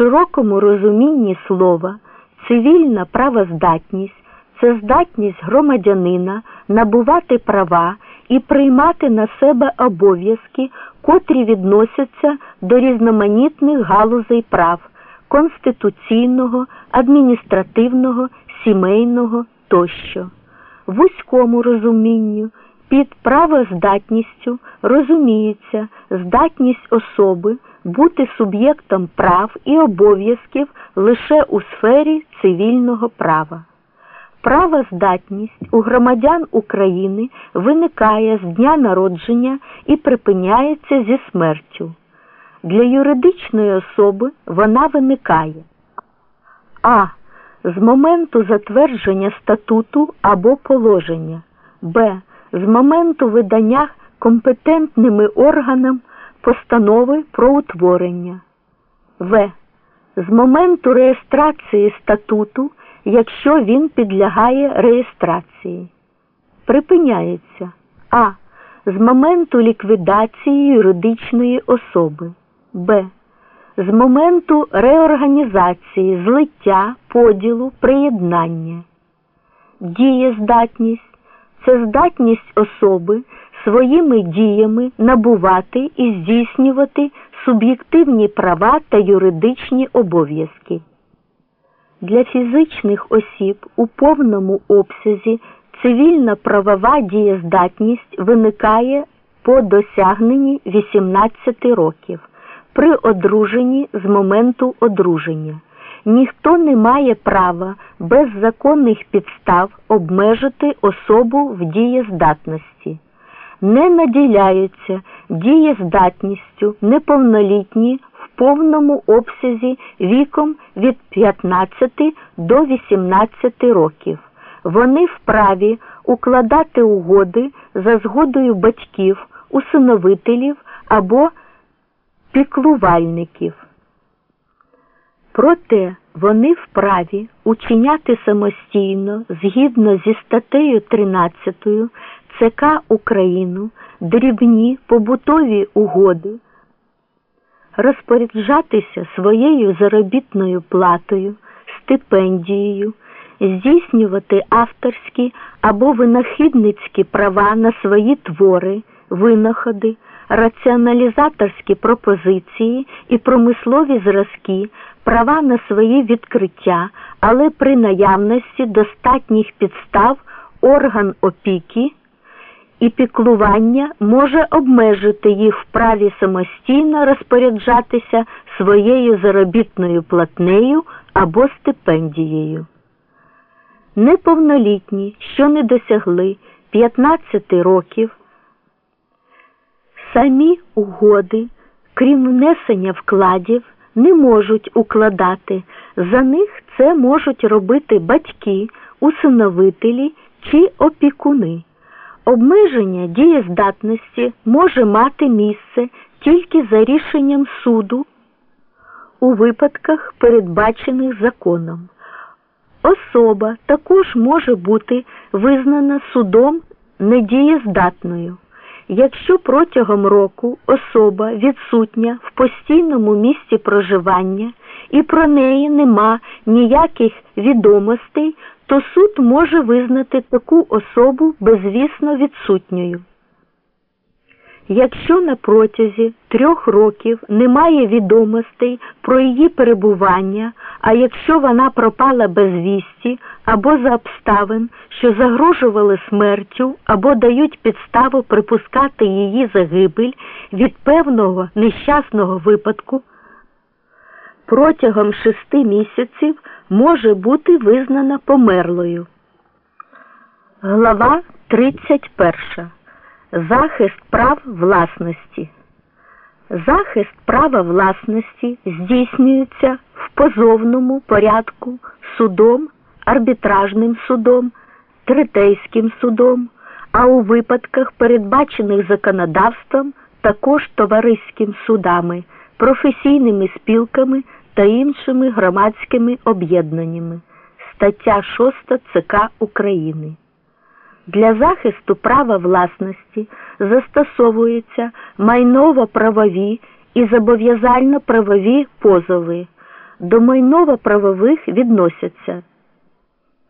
широкому розумінні слова цивільна правоздатність це здатність громадянина набувати права і приймати на себе обов'язки, котрі відносяться до різноманітних галузей прав конституційного, адміністративного, сімейного тощо. Вузькому розумінню під правоздатністю розуміється здатність особи бути суб'єктом прав і обов'язків лише у сфері цивільного права. Правоздатність у громадян України виникає з дня народження і припиняється зі смертю. Для юридичної особи вона виникає а. З моменту затвердження статуту або положення, б. З моменту видання компетентними органам постанови про утворення, в. З моменту реєстрації статуту, якщо він підлягає реєстрації, припиняється а. З моменту ліквідації юридичної особи, б. З моменту реорганізації, злиття, поділу, приєднання. Дієздатність це здатність особи своїми діями набувати і здійснювати суб'єктивні права та юридичні обов'язки. Для фізичних осіб у повному обсязі цивільна правова дієздатність виникає по досягненні 18 років при одруженні з моменту одруження. Ніхто не має права без законних підстав обмежити особу в дієздатності. Не наділяються дієздатністю неповнолітні в повному обсязі віком від 15 до 18 років. Вони вправі укладати угоди за згодою батьків, усиновителів або піклувальників. Проте вони вправі учиняти самостійно згідно зі статтею 13 ЦК Україну дрібні побутові угоди, розпоряджатися своєю заробітною платою, стипендією, здійснювати авторські або винахідницькі права на свої твори, винаходи раціоналізаторські пропозиції і промислові зразки, права на свої відкриття, але при наявності достатніх підстав орган опіки і піклування може обмежити їх в праві самостійно розпоряджатися своєю заробітною платнею або стипендією. Неповнолітні, що не досягли 15 років. Самі угоди, крім внесення вкладів, не можуть укладати. За них це можуть робити батьки, усиновителі чи опікуни. Обмеження дієздатності може мати місце тільки за рішенням суду у випадках, передбачених законом. Особа також може бути визнана судом недієздатною. Якщо протягом року особа відсутня в постійному місці проживання і про неї нема ніяких відомостей, то суд може визнати таку особу безвісно відсутньою. Якщо на протязі трьох років немає відомостей про її перебування, а якщо вона пропала без вісті або за обставин, що загрожували смертю, або дають підставу припускати її загибель від певного нещасного випадку, протягом шести місяців може бути визнана померлою. Глава 31 Захист прав власності. Захист права власності здійснюється в позовному порядку судом, арбітражним судом, третейським судом, а у випадках, передбачених законодавством, також товариським судами, професійними спілками та іншими громадськими об'єднаннями. Стаття 6 ЦК України. Для захисту права власності застосовуються майново-правові і зобов'язально-правові позови, до майново-правових відносяться